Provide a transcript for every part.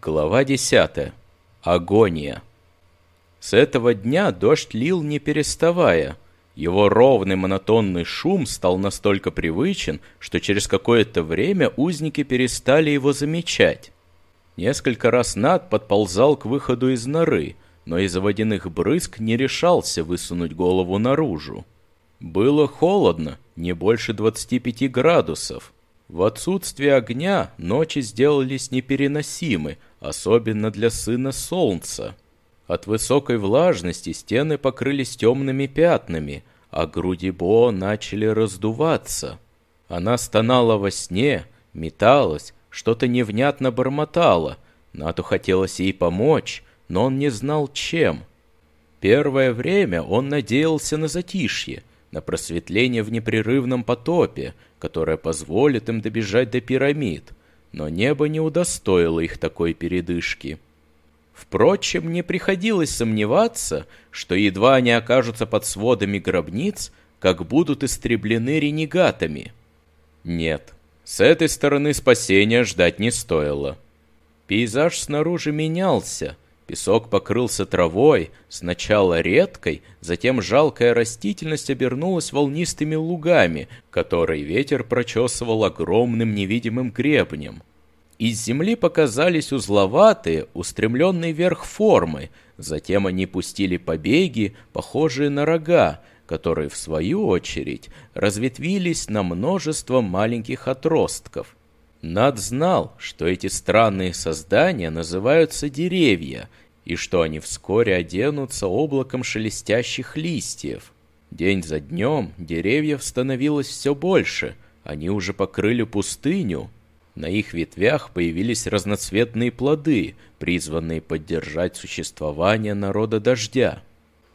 Глава 10. Агония. С этого дня дождь лил не переставая. Его ровный монотонный шум стал настолько привычен, что через какое-то время узники перестали его замечать. Несколько раз Над подползал к выходу из норы, но из-за водяных брызг не решался высунуть голову наружу. Было холодно, не больше 25 градусов. В отсутствие огня ночи сделались непереносимы, особенно для сына солнца. От высокой влажности стены покрылись темными пятнами, а груди Бо начали раздуваться. Она стонала во сне, металась, что-то невнятно бормотала. Нату хотелось ей помочь, но он не знал, чем. Первое время он надеялся на затишье, на просветление в непрерывном потопе, которое позволит им добежать до пирамид, но небо не удостоило их такой передышки. Впрочем, не приходилось сомневаться, что едва они окажутся под сводами гробниц, как будут истреблены ренегатами. Нет, с этой стороны спасения ждать не стоило. Пейзаж снаружи менялся — Песок покрылся травой, сначала редкой, затем жалкая растительность обернулась волнистыми лугами, которые ветер прочесывал огромным невидимым гребнем. Из земли показались узловатые, устремленные вверх формы, затем они пустили побеги, похожие на рога, которые, в свою очередь, разветвились на множество маленьких отростков. Над знал, что эти странные создания называются деревья, и что они вскоре оденутся облаком шелестящих листьев. День за днем деревьев становилось все больше, они уже покрыли пустыню. На их ветвях появились разноцветные плоды, призванные поддержать существование народа дождя.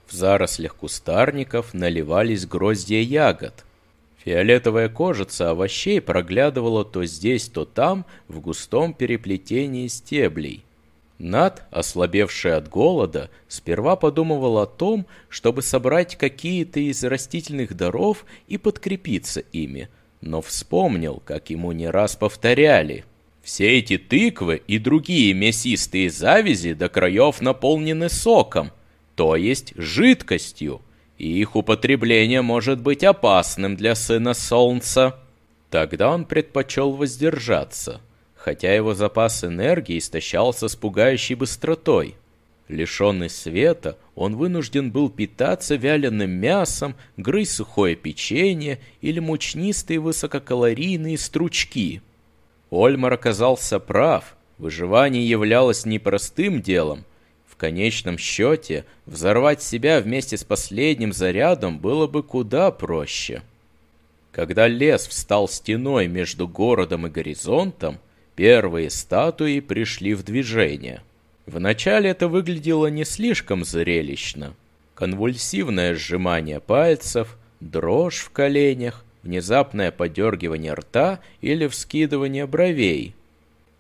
В зарослях кустарников наливались гроздья ягод – Фиолетовая кожица овощей проглядывала то здесь, то там, в густом переплетении стеблей. Над, ослабевший от голода, сперва подумывал о том, чтобы собрать какие-то из растительных даров и подкрепиться ими, но вспомнил, как ему не раз повторяли. Все эти тыквы и другие мясистые завязи до краев наполнены соком, то есть жидкостью, и их употребление может быть опасным для сына солнца. Тогда он предпочел воздержаться, хотя его запас энергии истощался с пугающей быстротой. Лишенный света, он вынужден был питаться вяленым мясом, грызть сухое печенье или мучнистые высококалорийные стручки. Ольмар оказался прав, выживание являлось непростым делом, конечном счете, взорвать себя вместе с последним зарядом было бы куда проще. Когда лес встал стеной между городом и горизонтом, первые статуи пришли в движение. Вначале это выглядело не слишком зрелищно. Конвульсивное сжимание пальцев, дрожь в коленях, внезапное подергивание рта или вскидывание бровей.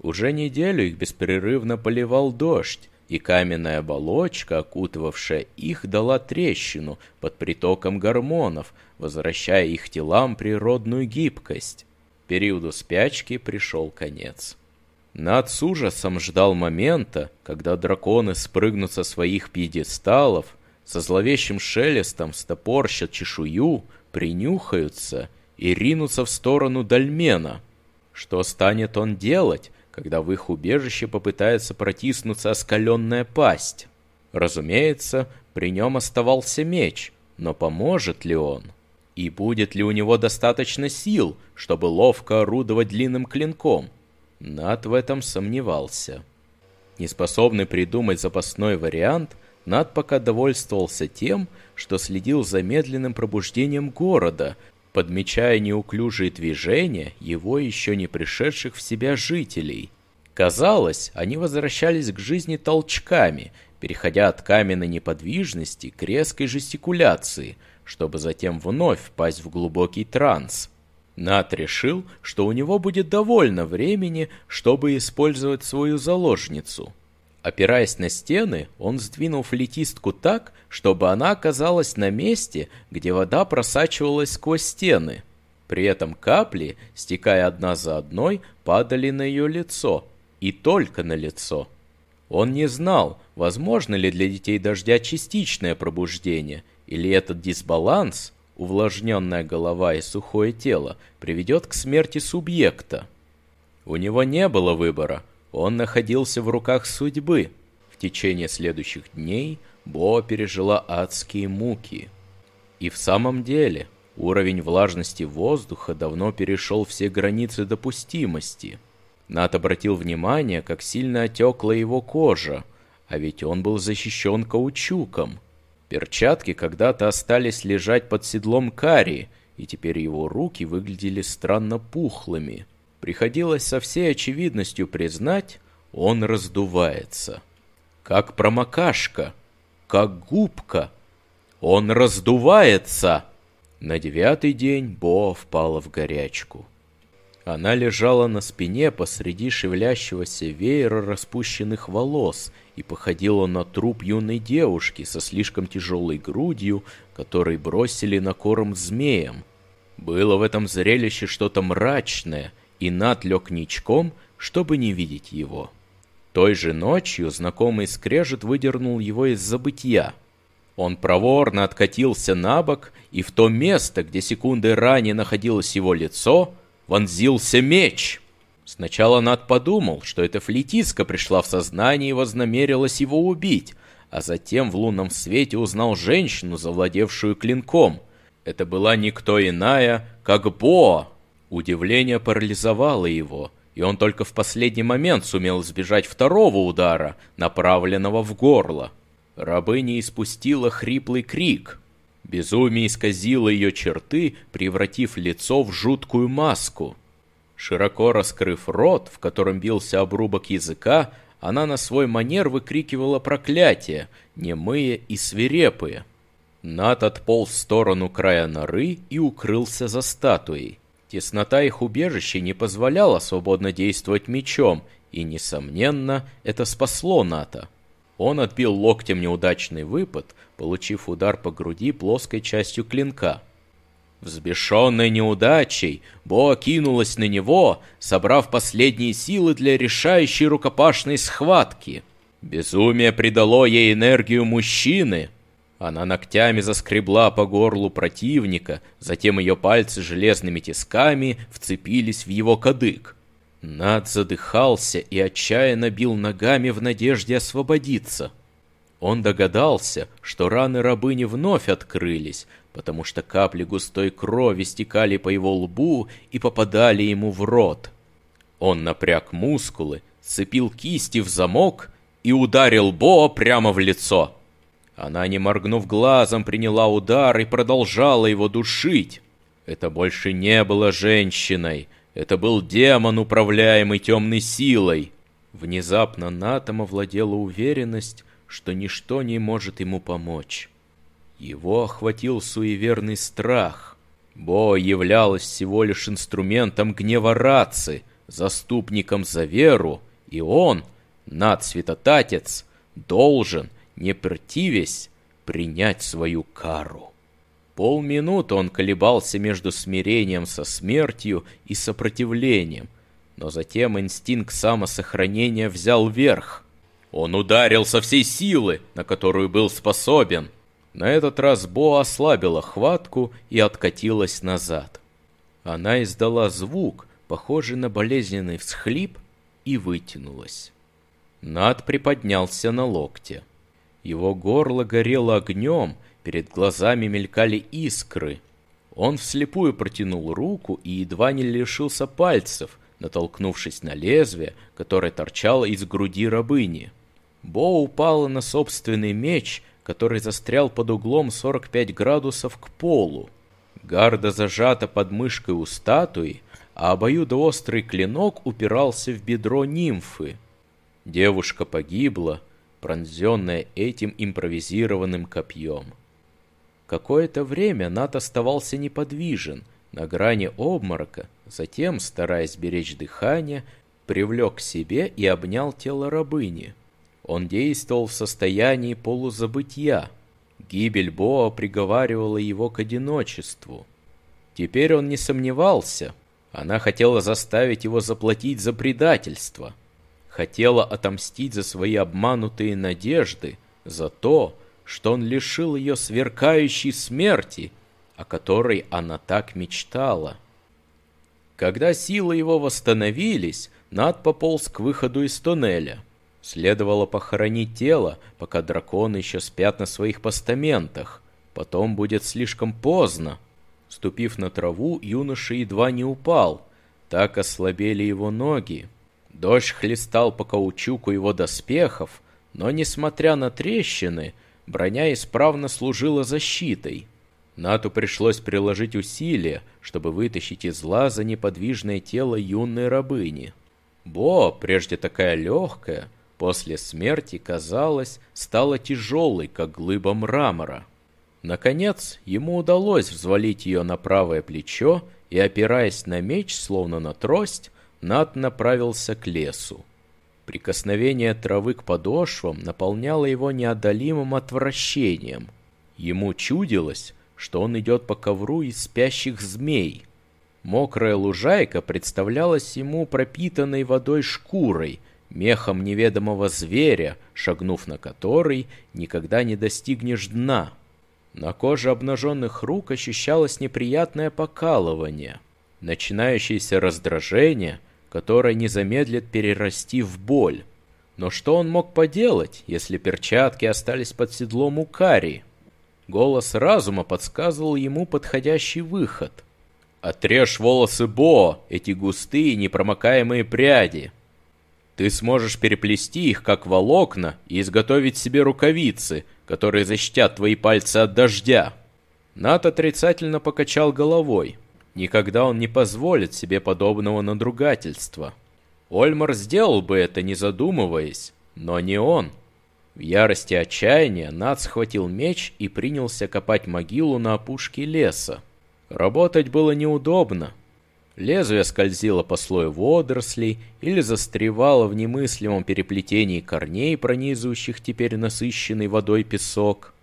Уже неделю их беспрерывно поливал дождь, и каменная оболочка, окутывавшая их, дала трещину под притоком гормонов, возвращая их телам природную гибкость. Периоду спячки пришел конец. Над с ужасом ждал момента, когда драконы спрыгнут со своих пьедесталов, со зловещим шелестом стопорщат чешую, принюхаются и ринутся в сторону Дальмена. Что станет он делать, когда в их убежище попытается протиснуться оскаленная пасть. Разумеется, при нем оставался меч, но поможет ли он? И будет ли у него достаточно сил, чтобы ловко орудовать длинным клинком? Над в этом сомневался. Неспособный придумать запасной вариант, Над пока довольствовался тем, что следил за медленным пробуждением города, подмечая неуклюжие движения его еще не пришедших в себя жителей. Казалось, они возвращались к жизни толчками, переходя от каменной неподвижности к резкой жестикуляции, чтобы затем вновь впасть в глубокий транс. Нат решил, что у него будет довольно времени, чтобы использовать свою заложницу – Опираясь на стены, он сдвинул флетистку так, чтобы она оказалась на месте, где вода просачивалась сквозь стены. При этом капли, стекая одна за одной, падали на ее лицо, и только на лицо. Он не знал, возможно ли для детей дождя частичное пробуждение, или этот дисбаланс, увлажненная голова и сухое тело, приведет к смерти субъекта. У него не было выбора, он находился в руках судьбы. В течение следующих дней Бо пережила адские муки. И в самом деле, уровень влажности воздуха давно перешел все границы допустимости. Нат обратил внимание, как сильно отекла его кожа, а ведь он был защищен каучуком. Перчатки когда-то остались лежать под седлом Кари, и теперь его руки выглядели странно пухлыми. Приходилось со всей очевидностью признать, он раздувается. Как промокашка, как губка. Он раздувается. На девятый день Бо впала в горячку. Она лежала на спине посреди шевелящегося веера распущенных волос и походила на труп юной девушки со слишком тяжелой грудью, которой бросили на корм змеям. Было в этом зрелище что-то мрачное, и Нат лег ничком, чтобы не видеть его. Той же ночью знакомый скрежет выдернул его из забытья. Он проворно откатился на бок, и в то место, где секунды ранее находилось его лицо, вонзился меч. Сначала Над подумал, что эта флетистка пришла в сознание и вознамерилась его убить, а затем в лунном свете узнал женщину, завладевшую клинком. Это была никто иная, как Бо. Удивление парализовало его, и он только в последний момент сумел избежать второго удара, направленного в горло. Рабыня испустила хриплый крик. Безумие исказило ее черты, превратив лицо в жуткую маску. Широко раскрыв рот, в котором бился обрубок языка, она на свой манер выкрикивала проклятия, немые и свирепые. Нат отполз в сторону края норы и укрылся за статуей. Теснота их убежища не позволяла свободно действовать мечом, и, несомненно, это спасло Ната. Он отбил локтем неудачный выпад, получив удар по груди плоской частью клинка. Взбешенной неудачей, Бо кинулась на него, собрав последние силы для решающей рукопашной схватки. Безумие придало ей энергию мужчины. Она ногтями заскребла по горлу противника, затем ее пальцы железными тисками вцепились в его кадык. Над задыхался и отчаянно бил ногами в надежде освободиться. Он догадался, что раны рабыни вновь открылись, потому что капли густой крови стекали по его лбу и попадали ему в рот. Он напряг мускулы, сцепил кисти в замок и ударил Бо прямо в лицо. Она, не моргнув глазом, приняла удар и продолжала его душить. Это больше не было женщиной — это был демон, управляемый темной силой. Внезапно Натом овладела уверенность, что ничто не может ему помочь. Его охватил суеверный страх. Бо являлась всего лишь инструментом гнева Раци, заступником за веру, и он, над святотатец, должен, не противясь, принять свою кару. Полминуты он колебался между смирением со смертью и сопротивлением, но затем инстинкт самосохранения взял верх. Он ударил со всей силы, на которую был способен. На этот раз Бо ослабила хватку и откатилась назад. Она издала звук, похожий на болезненный всхлип, и вытянулась. Над приподнялся на локте. Его горло горело огнем, Перед глазами мелькали искры. Он вслепую протянул руку и едва не лишился пальцев, натолкнувшись на лезвие, которое торчало из груди рабыни. Бо упала на собственный меч, который застрял под углом 45 градусов к полу. Гарда зажата под мышкой у статуи, а обоюдоострый клинок упирался в бедро нимфы. Девушка погибла, пронзенная этим импровизированным копьем. Какое-то время Нат оставался неподвижен, на грани обморока, затем, стараясь беречь дыхание, привлек к себе и обнял тело рабыни. Он действовал в состоянии полузабытия. Гибель Боа приговаривала его к одиночеству. Теперь он не сомневался. Она хотела заставить его заплатить за предательство. Хотела отомстить за свои обманутые надежды, за то, что он лишил ее сверкающей смерти, о которой она так мечтала. Когда силы его восстановились, Над пополз к выходу из туннеля. Следовало похоронить тело, пока драконы еще спят на своих постаментах. Потом будет слишком поздно. Ступив на траву, юноша едва не упал. Так ослабели его ноги. Дождь хлестал по каучуку его доспехов, но, несмотря на трещины, броня исправно служила защитой. Нату пришлось приложить усилия, чтобы вытащить из лаза неподвижное тело юной рабыни. Бо, прежде такая легкая, после смерти, казалось, стала тяжелой, как глыба мрамора. Наконец, ему удалось взвалить ее на правое плечо, и, опираясь на меч, словно на трость, Нат направился к лесу. Прикосновение травы к подошвам наполняло его неодолимым отвращением. Ему чудилось, что он идет по ковру из спящих змей. Мокрая лужайка представлялась ему пропитанной водой шкурой, мехом неведомого зверя, шагнув на который, никогда не достигнешь дна. На коже обнаженных рук ощущалось неприятное покалывание, начинающееся раздражение, которое не замедлит перерасти в боль. Но что он мог поделать, если перчатки остались под седлом у Кари? Голос разума подсказывал ему подходящий выход. «Отрежь волосы Бо, эти густые непромокаемые пряди. Ты сможешь переплести их, как волокна, и изготовить себе рукавицы, которые защитят твои пальцы от дождя». Нат отрицательно покачал головой. Никогда он не позволит себе подобного надругательства. Ольмар сделал бы это, не задумываясь, но не он. В ярости отчаяния Над схватил меч и принялся копать могилу на опушке леса. Работать было неудобно. Лезвие скользило по слою водорослей или застревало в немыслимом переплетении корней, пронизывающих теперь насыщенный водой песок.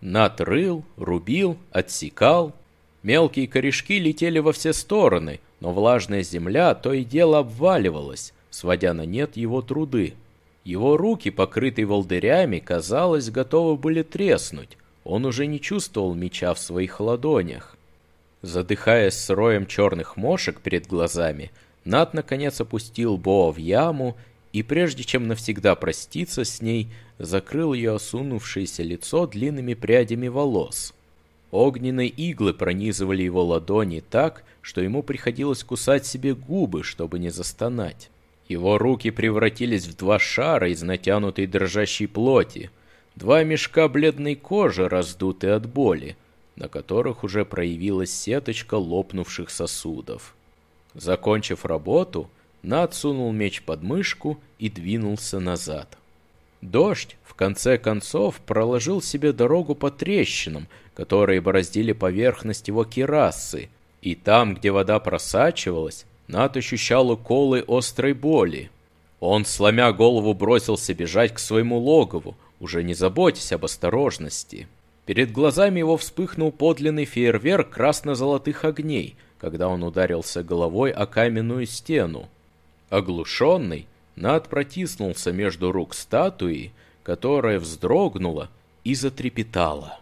Над рыл, рубил, отсекал. Мелкие корешки летели во все стороны, но влажная земля то и дело обваливалась, сводя на нет его труды. Его руки, покрытые волдырями, казалось, готовы были треснуть. Он уже не чувствовал меча в своих ладонях. Задыхаясь с роем черных мошек перед глазами, Нат наконец опустил Бо в яму и, прежде чем навсегда проститься с ней, закрыл ее осунувшееся лицо длинными прядями волос. Огненные иглы пронизывали его ладони так, что ему приходилось кусать себе губы, чтобы не застонать. Его руки превратились в два шара из натянутой дрожащей плоти, два мешка бледной кожи, раздутые от боли, на которых уже проявилась сеточка лопнувших сосудов. Закончив работу, Над сунул меч под мышку и двинулся назад. Дождь, в конце концов, проложил себе дорогу по трещинам, которые бороздили поверхность его керасы, и там, где вода просачивалась, над ощущал уколы острой боли. Он, сломя голову, бросился бежать к своему логову, уже не заботясь об осторожности. Перед глазами его вспыхнул подлинный фейерверк красно-золотых огней, когда он ударился головой о каменную стену. Оглушенный, Над протиснулся между рук статуи, которая вздрогнула и затрепетала.